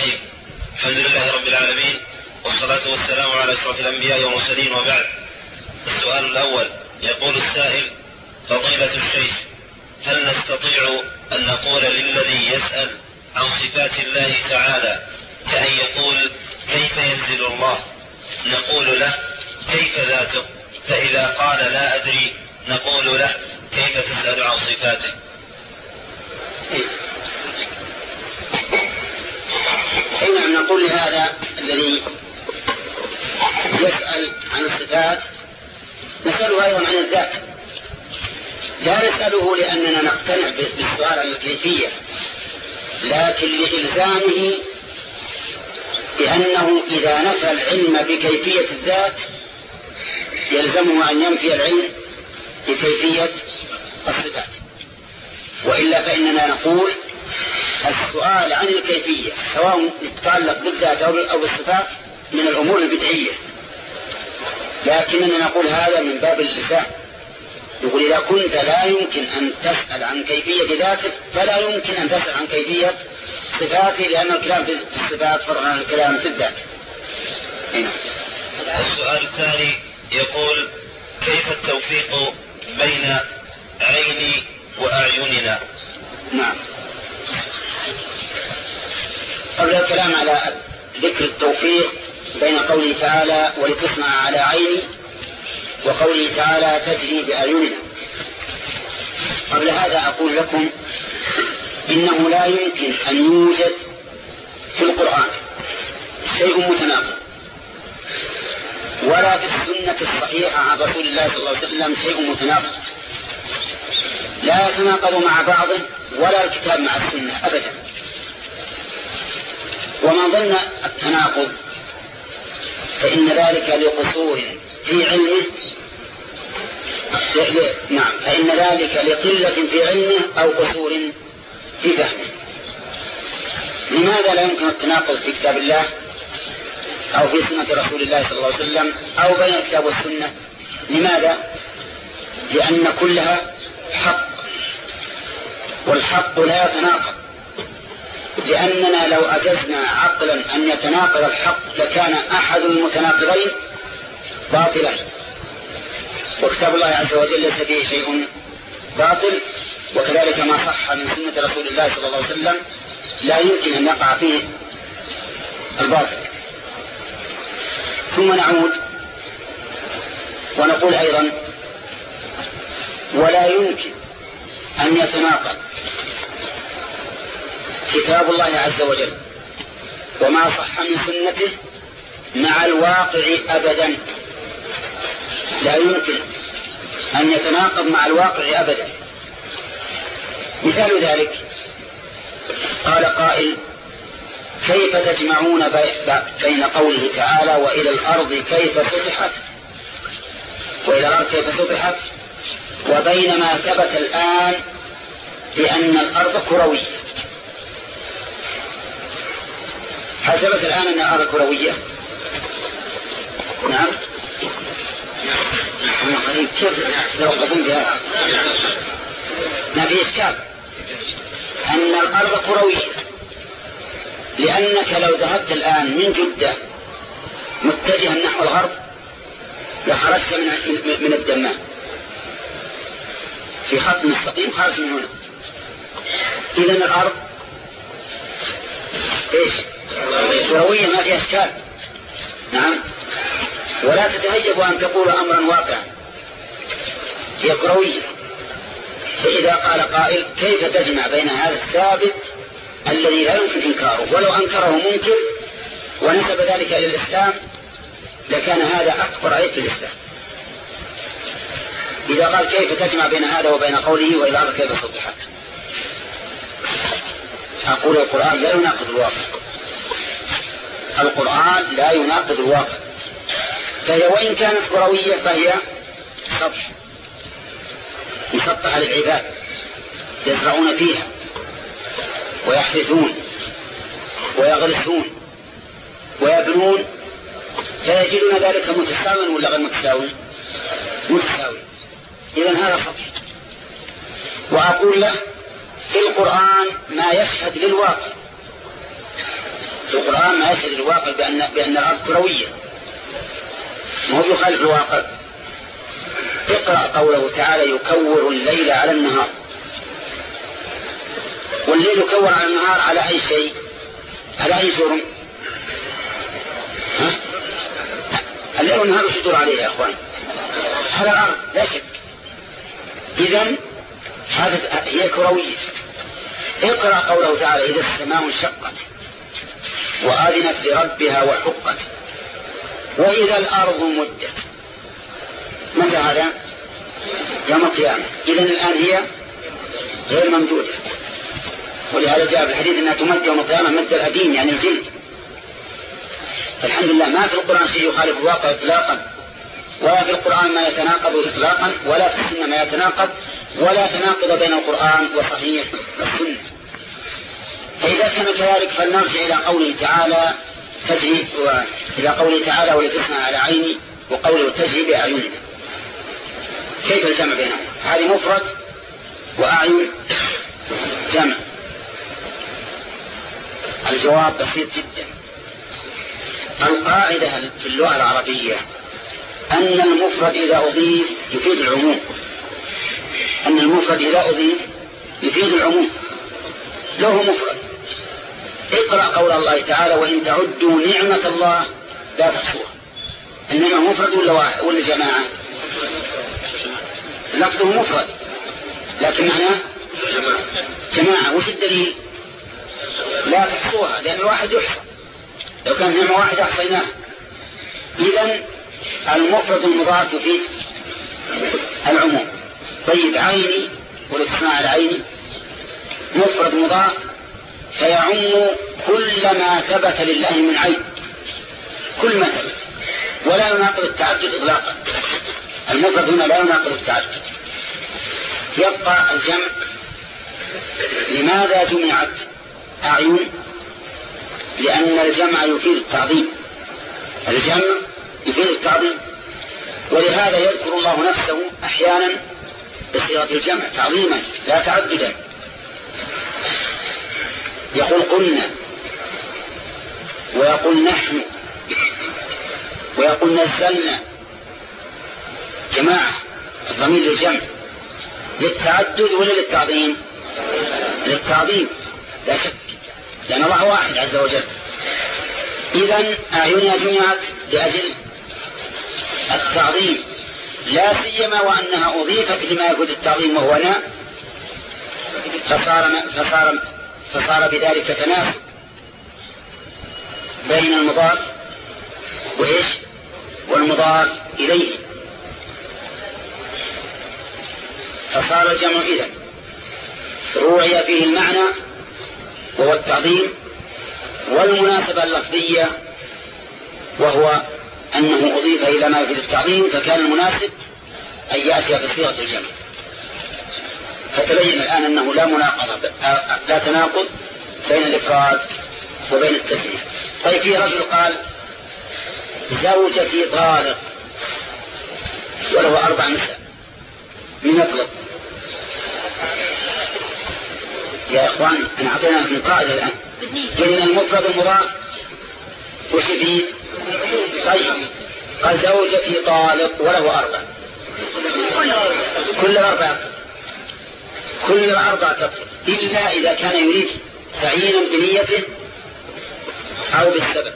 الرحيم. الحمد لله رب العالمين والصلاة والسلام على أشرف الأنبياء والمرسلين وبعد. السؤال الأول يقول السائل فضيلة الشيخ هل نستطيع أن نقول للذي يسأل عن صفات الله تعالى كأن يقول كيف ينزل الله؟ نقول له كيف ذاته فإذا قال لا أدري نقول له كيف تسأل عن صفاته؟ أي نعم نقول لهذا الذي يسأل عن الصفات نسأله أيضا عن الذات. لا نسأله لأننا نقتنع بالسؤال عن الكيفية لكن لإلزامه بأنه إذا نفى العلم بكيفية الذات يلزمه أن ينفي العلم بكيفية الصفات. وإلا فإننا نقول السؤال عن الكيفية سواء يتعلق بالذات أو بالصفات من الأمور البدعية. لكننا نقول هذا من باب اللسان يقول إذا كنت لا يمكن أن تسأل عن كيفية ذاتك فلا يمكن أن تسأل عن كيفية صفاته لأن الكلام في الصفات فرع عن الكلام في الذات. هنا. السؤال الثاني يقول كيف التوفيق بين عيني وأعيننا؟ نعم. قبل الكلام على ذكر التوفيق بين قوله تعالى ولتصنع على عيني وقوله تعالى تجري بأعيننا. قبل هذا أقول لكم إنه لا يمكن أن يوجد في القرآن شيء متناقض. ولا في السنة الصحيحة عن رسول الله صلى الله عليه وسلم شيء متناقض. لا يتناقض مع بعضه ولا الكتاب مع السنة أبدا. ومن ظن التناقض فإن ذلك لقصور في علمه نعم فإن ذلك لقلة في علمه أو قصور في فهمه. لماذا لا يمكن التناقض في كتاب الله أو في سنة رسول الله صلى الله عليه وسلم أو بين الكتاب والسنة؟ لماذا؟ لأن كلها حق والحق لا يتناقض. لأننا لو أجزنا عقلا أن يتناقض الحق لكان أحد المتناقضين باطلا. وكتاب الله عز وجل ليس فيه شيء باطل وكذلك ما صح من سنة رسول الله صلى الله عليه وسلم لا يمكن أن يقع فيه الباطل. ثم نعود ونقول أيضا ولا يمكن أن يتناقض كتاب الله عز وجل. وما صح من سنته مع الواقع أبدا. لا يمكن أن يتناقض مع الواقع أبدا. مثال ذلك قال قائل كيف تجمعون بين قوله تعالى وإلى الأرض كيف سطحت؟ وإلى الأرض كيف سطحت؟ وبين ما ثبت الآن بأن الأرض كروية. هل ثبت الآن أن الأرض كروية. نعم. كيف يوقفون بها. ما في إشكال. أن الأرض كروية. لأنك لو ذهبت الآن من جدة متجها نحو الغرب لخرجت من من الدمام في خط مستقيم خارج من هنا. إذا الأرض إيش؟ كروية ما فيها إشكال. نعم. ولا تتهيب أن تقول أمرا واقعا. هي كروية فإذا قال قائل كيف تجمع بين هذا الثابت الذي لا يمكن إنكاره؟ ولو أنكره منكر ونسب ذلك إلى الإسلام لكان هذا أكبر عيب في الإسلام. إذا قال كيف تجمع بين هذا وبين قوله أرض كيف سطحت أقول القرآن لا يناقض الواقع. القرآن لا يناقض الواقع. فهي وإن كانت كروية فهي سطح مسطحة للعباد. يزرعون فيها. ويحرثون. ويغرسون. ويبنون. فيجدون ذلك متساويا ولا غير متساوي؟ متساوي. إذا هذا سطح وأقول له في القرآن ما يشهد للواقع. في القرآن ما يشهد الواقع بأن, بأن الأرض كروية. ما هو يخالف الواقع؟ اقرأ قوله تعالى يكور الليل على النهار. والليل يكور على النهار على أي شيء؟ على أي جرم؟ ها؟ الليل والنهار وش يدور عليه يا أخوان؟ على الأرض لا شك. إذا هذا هي كروية. اقرأ قوله تعالى إذا السماء انشقت وآذنت لربها وحقت وإذا الأرض مدت. متى هذا؟ يوم القيامة. إذا الآن هي غير ممدودة ولهذا جاء في الحديث أنها تمد يوم القيامة مد الأديم يعني الجلد. فالحمد لله ما في القرآن شيء يخالف الواقع إطلاقا. ولا في القرآن ما يتناقض إطلاقا ولا في السنة ما يتناقض ولا تناقض بين القرآن وصحيح السنة فإذا كان كذلك فلنرجع إلى قوله تعالى تجري إلى قوله تعالى ولتصنع على عيني وقوله تجري بأعيننا. كيف الجمع بينهم؟ هذه مفرد وأعين جمع. الجواب بسيط جدا. القاعدة في اللغة العربية أن المفرد إذا أضيف يفيد العموم. أن المفرد إذا أضيف يفيد العموم. له مفرد. اقرأ قول الله تعالى وإن تعدوا نعمة الله لا تحصوها. النعمة مفرد ولا واحد؟ ولا جماعة؟ لفظه مفرد. لكن معناه جماعة. وش الدليل؟ لا تحصوها لأن الواحد يحصى. لو كان نعمة واحدة أحصيناها إذا المفرد المضاف يفيد العموم. طيب عيني والاصطناع العيني. مفرد مضاف فيعم كل ما ثبت لله من عين. كل ما ثبت. ولا يناقض التعدد إطلاقا. المفرد هنا لا يناقض التعدد. يبقى الجمع لماذا جمعت أعين؟ لأن الجمع يفيد التعظيم. الجمع يفيد التعظيم. ولهذا يذكر الله نفسه أحيانا بصيغة الجمع تعظيما لا تعددا. يقول قلنا ويقول نحن ويقول نزلنا. جماعة الضمير للجمع. للتعدد ولا للتعظيم؟ للتعظيم. لا شك. لأن الله واحد عز وجل. إذا أعينها جمعت لأجل التعظيم. لا سيما وأنها أضيفت لما يفوت التعظيم وهو ناء. فصار فصار فصار بذلك تناسب بين المضاف وإيش؟ والمضاف إليه. فصار الجمع إذا روعي فيه المعنى وهو التعظيم والمناسبة اللفظية وهو أنه أضيف إلى ما في التعظيم فكان المناسب أن يأتي بصيغة الجمع. فتبين الآن أنه لا مناقضة لا تناقض بين الإفراد وبين التسليم. طيب في رجل قال زوجتي طالق وله أربع نساء. من يطلق يا إخوان أنا أعطينا في القاعدة الآن إن المفرد المضاف؟ وش؟ طيب قال زوجتي طالق وله أربع. كل الأربع كل الأربع تطلق إلا إذا كان يريد تعيينا بنيته أو بالسبب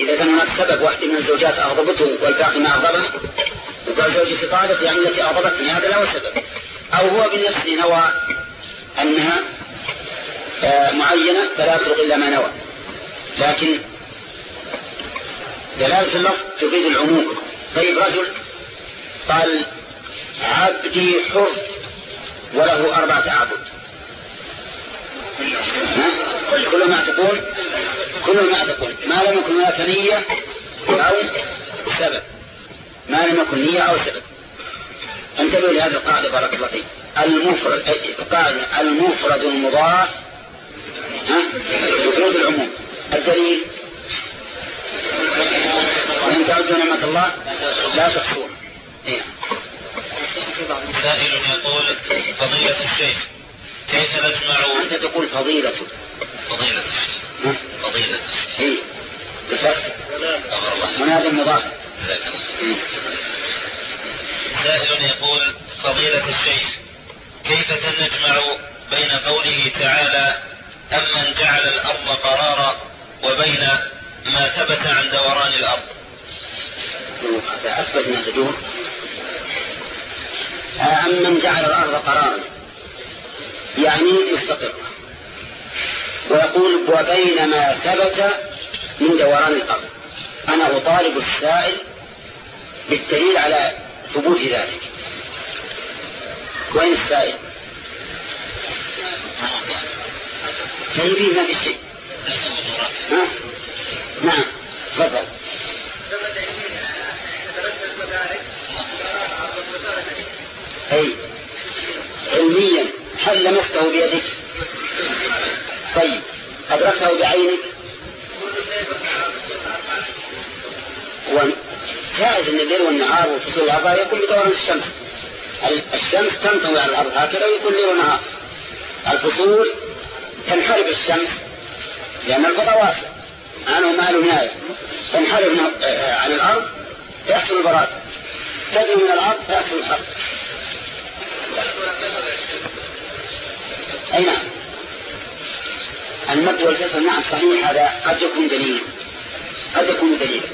إذا كان هناك سبب واحد من الزوجات أغضبته والباقي ما أغضبه وقال زوجتي طالت يعني التي أغضبتني هذا له سبب أو هو بالنفس نوى أنها آه، معينة فلا يطلق إلا ما نوى. لكن دلالة اللفظ تفيد العموم. طيب رجل قال عبدي حر. وله أربعة أعبد كل ما تقول كل ما تقول. ما لم يكن هناك نية أو سبب. ما لم يكن نية أو سبب. انتبهوا لهذه القاعدة بارك الله فيك. المفرد القاعدة المفرد المضاف ها؟ يفرد العموم. الدليل. وإن تعدوا نعمة الله لا إيه. سائل يقول فضيلة الشيخ كيف نجمع أنت تقول فضيلة. فضيلة الشيخ. فضيلة اي بفتح منادى مضاف سائل يقول فضيلة الشيخ كيف نجمع بين قوله تعالى أمن جعل الأرض قرارا وبين ما ثبت عن دوران الأرض؟ أثبت أنها تدور أمن جعل الأرض قرارا. يعني مستقرة ويقول وبين ما ثبت من دوران الأرض. أنا أطالب السائل بالدليل على ثبوت ذلك. وين السائل؟ طيب ما في شيء نعم تفضل. أي علميا هل لمسته بيدك؟ طيب أدركته بعينك؟ جائز أن الليل والنهار وفصول الأربعة يكون بدوران الشمس. الشمس تنطوي على الأرض هكذا ويكون ليل ونهار. الفصول تنحرف الشمس لأن الفضاء واسع. عنه ما له نهاية. تنحرف عن الأرض فيحصل البراد تجري من الأرض فيحصل الحرب. أي نعم. المد والكسر نعم صحيح هذا قد يكون دليل. قد يكون دليلا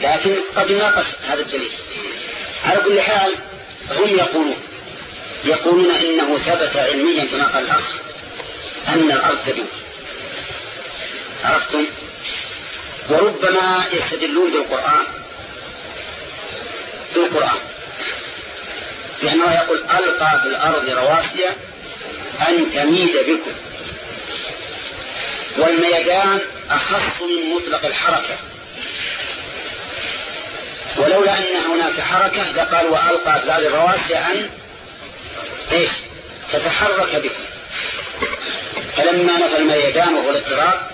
لكن قد يناقش هذا الدليل. على كل حال هم يقولون يقولون إنه ثبت علميا كما قال الأخ أن الأرض تدور. عرفتم؟ وربما يستدلون بالقرآن. بالقرآن. لأنه يقول ألقى في الأرض رواسي أن تميد بكم. والميدان أخص من مطلق الحركة. ولولا أن هناك حركة لقال وألقى في هذه الرواسي أن إيش؟ تتحرك بكم. فلما نفى الميدان وهو الاضطراب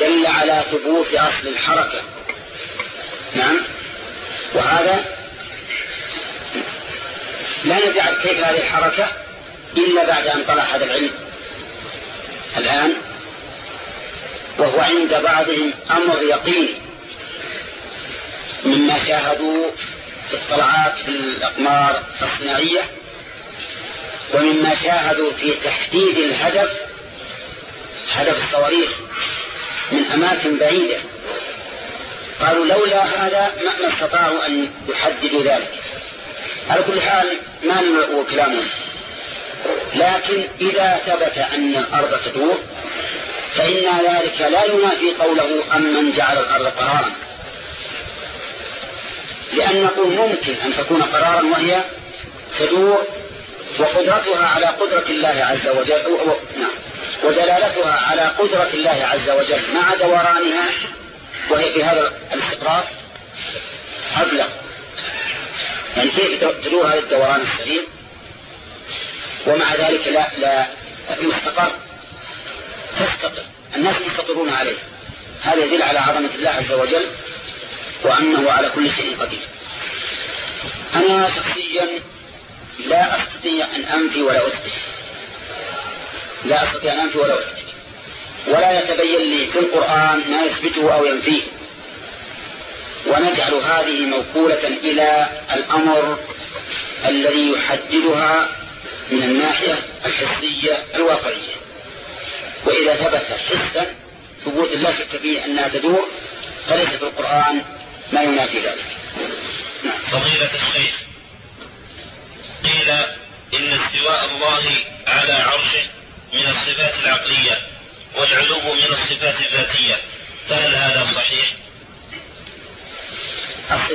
دل على ثبوت أصل الحركة. نعم. وهذا لا نجعل كيف هذه الحركة إلا بعد أن طلع هذا العلم. الآن وهو عند بعضهم أمر يقين مما شاهدوا في الطلعات في الأقمار الصناعية ومما شاهدوا في تحديد الهدف هدف الصواريخ من أماكن بعيدة. قالوا لولا هذا ما استطاعوا أن يحددوا ذلك. على كل حال ما نلعب كلامهم لكن إذا ثبت أن الأرض تدور فإن ذلك لا ينافي قوله أمن جعل الأرض قرارا. لأن نقول ممكن أن تكون قرارا وهي تدور وقدرتها على قدرة الله عز وجل نعم. ودلالتها على قدرة الله عز وجل مع دورانها وهي في هذا الاستقرار أبلغ. يعني كيف تدور هذا الدوران السريع ومع ذلك لا لا مستقر تستقر الناس يستقرون عليه. هذا يدل على عظمة الله عز وجل وأنه على كل شيء قدير. أنا شخصيا لا أستطيع أن أنفي ولا أثبت. لا أستطيع أن أنفي ولا أثبت. ولا يتبين لي في القرآن ما يثبته أو ينفيه. ونجعل هذه موكولة إلى الأمر الذي يحددها من الناحية الحسية الواقعية وإذا ثبت حسا ثبوت لا شك فيه أنها تدور فليس في القرآن ما ينافي ذلك نعم. فضيلة الشيخ قيل إن استواء الله على عرشه من الصفات العقلية والعلو من الصفات الذاتية فهل هذا صحيح؟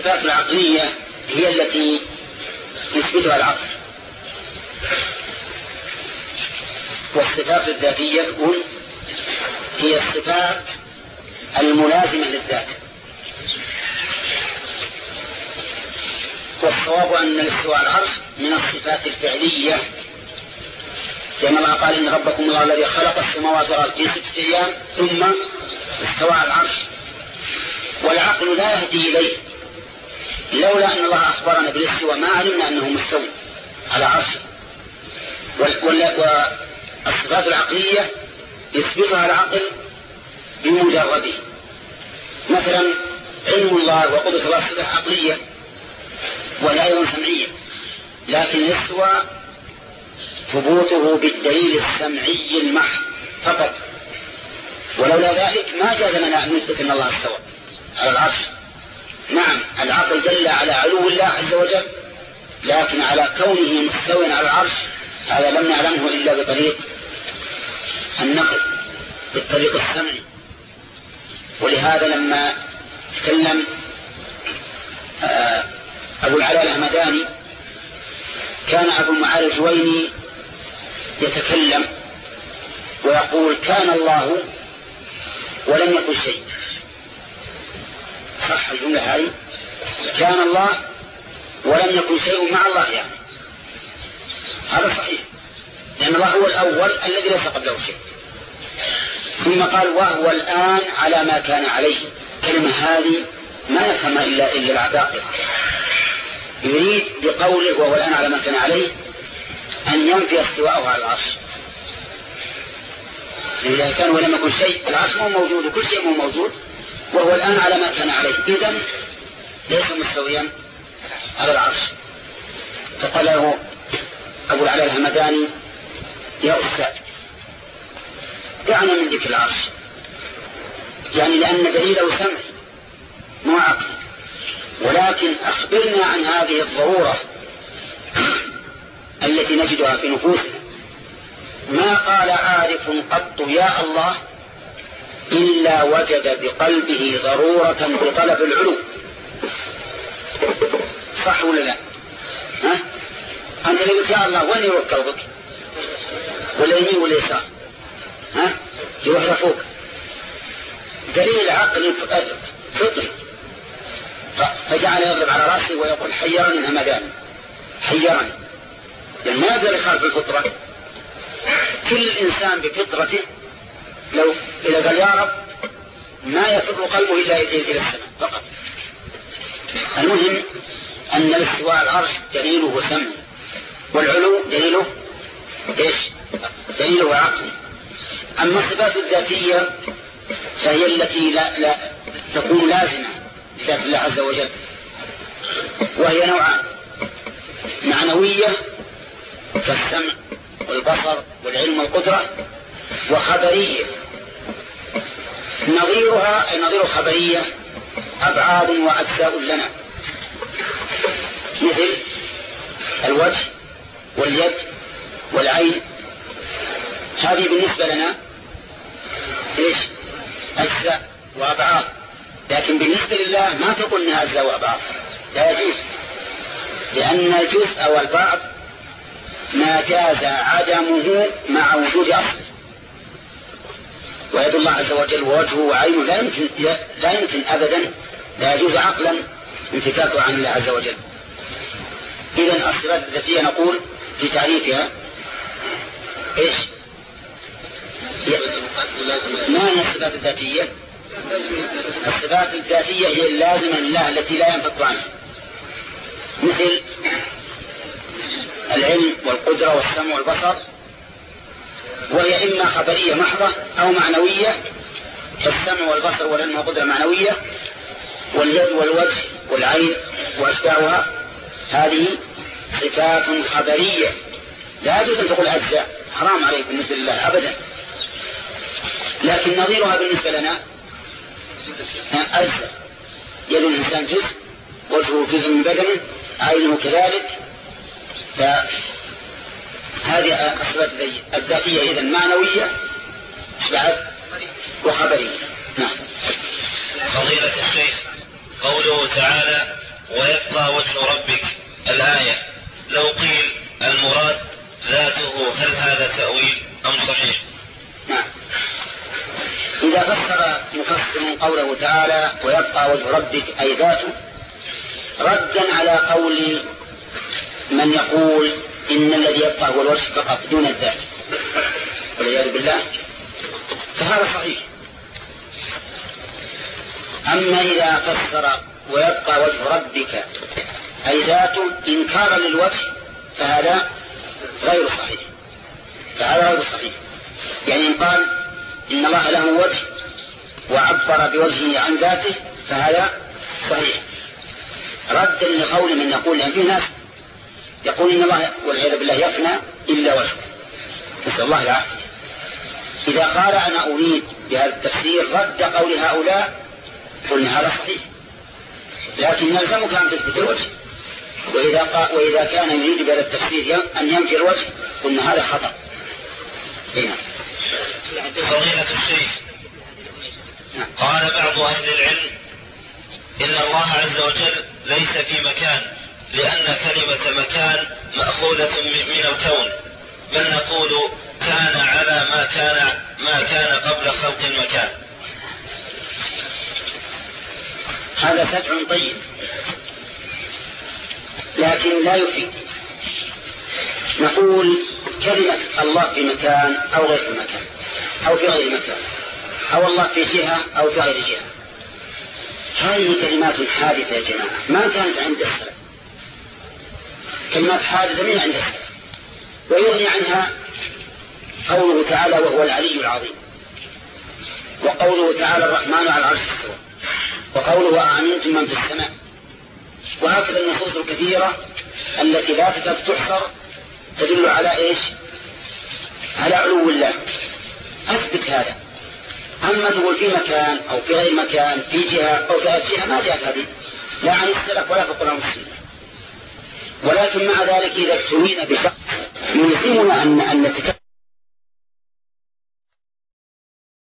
الصفات العقلية هي التي يثبتها العقل. والصفات الذاتية هي الصفات الملازمة للذات. والصواب أن الاستواء العرش من الصفات الفعلية. لأن الله قال إن ربكم الله الذي خلق السماوات والأرض في ستة أيام ثم استوى على العرش. والعقل لا يهدي إليه. لولا أن الله أخبرنا بالاستواء ما علمنا أنه مستوي على عرشه. والصفات العقلية يثبتها العقل بمجرده. مثلا علم الله وقدرة الله صفة عقلية وهي أيضا سمعية لكن يسوى ثبوته بالدليل السمعي المحض فقط. ولولا ذلك ما جاز لنا أن نثبت أن الله استوى على العرش. نعم العقل دل على علو الله عز وجل لكن على كونه مستويا على العرش هذا لم نعلمه إلا بطريق النقل بالطريق السمعي ولهذا لما تكلم آه، أبو العلاء الهمداني كان أبو المعالي الجويني يتكلم ويقول كان الله ولم يكن شيء. صح الجملة هذه كان الله ولم يكن شيء مع الله يعني. هذا صحيح. لأن الله هو الأول الذي ليس قبله شيء. ثم قال وهو الآن على ما كان عليه. كلمة هذه ما يفهمها إلا إلا العباقرة. يريد بقوله وهو الآن على ما كان عليه أن ينفي استواءه على العرش. إذا كان ولم يكن شيء العرش مو موجود وكل شيء مو موجود. وهو الآن على ما كان عليه. إذا ليس مستويا على العرش. فقال له أبو العلاء الهمداني يا أستاذ دعنا من ذكر العرش. يعني لأن دليله سمع مو عقل ولكن أخبرنا عن هذه الضرورة التي نجدها في نفوسنا. ما قال عارف قط يا الله إلا وجد بقلبه ضرورة بطلب العلو. صح ولا لا؟ ها؟ أنت اللي قلت يا الله وين يروح قلبك؟ ولا يمين ولا يسار؟ ها؟ يروح لفوق. دليل عقلي فطري. فجعل يضرب على رأسه ويقول حيرني همدان حيرني. لأن ما يقدر يخالف الفطرة كل إنسان بفطرته لو إذا قال يا رب ما يفر قلبه إلا إلى السماء فقط. المهم أن الاستواء العرش دليله سمع والعلو دليله إيش؟ دليله عقل أما الصفات الذاتية فهي التي لا, لا تكون لازمة لذات الله عز وجل. وهي نوعان. معنوية كالسمع والبصر والعلم والقدرة وخبرية نظيرها أي نظير خبرية أبعاد وأجزاء لنا. مثل الوجه واليد والعين. هذه بالنسبة لنا إيش؟ أجزاء وأبعاد. لكن بالنسبة لله ما تقول إنها أجزاء وأبعاد. لا يجوز. لأن الجزء والبعض ما جاز عدمه مع وجود أصله ويد الله عز وجل ووجهه وعينه لا يمكن لا يمكن ابدا لا يجوز عقلا انفكاكه عن الله عز وجل. اذا الصفات الذاتية نقول في تعريفها إيش؟ ما هي الصفات الذاتية؟ الصفات الذاتية هي اللازمة لله التي لا ينفك عنها. مثل العلم والقدرة والسمع والبصر وهي إما خبرية محضة أو معنوية كالسمع والبصر والعلم والقدرة معنوية واليد والوجه والعين وأشباهها هذه صفات خبرية. لا يجوز أن تقول أجزاء حرام عليك بالنسبة لله أبدا. لكن نظيرها بالنسبة لنا أجزاء. يد الإنسان جزء وجهه جزء من بدنه عينه كذلك هذه الصفات الذاتية إذا معنوية بعد وخبرية. نعم. فضيلة الشيخ قوله تعالى ويبقى وجه ربك الآية لو قيل المراد ذاته هل هذا تأويل أم صحيح؟ نعم. إذا فسر مفسر قوله تعالى ويبقى وجه ربك أي ذاته ردا على قول من يقول إن الذي يبقى هو الوجه فقط دون الذات. والعياذ بالله. فهذا صحيح. أما إذا فسر ويبقى وجه ربك أي ذاته إنكارا للوجه فهذا غير صحيح. فهذا غير صحيح. يعني إن قال إن الله له وجه وعبر بوجهه عن ذاته فهذا صحيح. ردا لقول من يقول أن في ناس يقول إن الله والعياذ بالله يفنى إلا وجهه نسأل الله العافية. إذا قال أنا أريد بهذا التفسير رد قول هؤلاء قلنا هذا صحيح. لكن يلزمك أن تثبت الوجه. وإذا, قال وإذا كان يريد بهذا التفسير أن ينفي الوجه قلنا هذا خطأ. هنا فضيلة الشيخ. نعم. قال بعض أهل العلم إن الله عز وجل ليس في مكان. لأن كلمة مكان مأخوذة من الكون. بل نقول كان على ما كان ما كان قبل خلق المكان. هذا فتح طيب. لكن لا يفيد. نقول كلمة الله في مكان أو غير في مكان أو في غير مكان أو الله في جهة أو في غير جهة. هذه كلمات حادثة يا جماعة. ما كانت عند السلف كلمات حادثة من عند ويغني عنها قوله تعالى وهو العلي العظيم. وقوله تعالى الرحمن على العرش استوى وقوله وأمنتم من في السماء. وهكذا النصوص الكثيرة التي لا تحصر تدل على إيش؟ على علو الله. أثبت هذا. أما تقول في مكان أو في غير مكان في جهة أو في جهة ما جاءت هذه. لا عن السلف ولا في القرآن والسنة. ولكن مع ذلك إذا ابتلينا بشخص يلزمنا أن أن نتكلم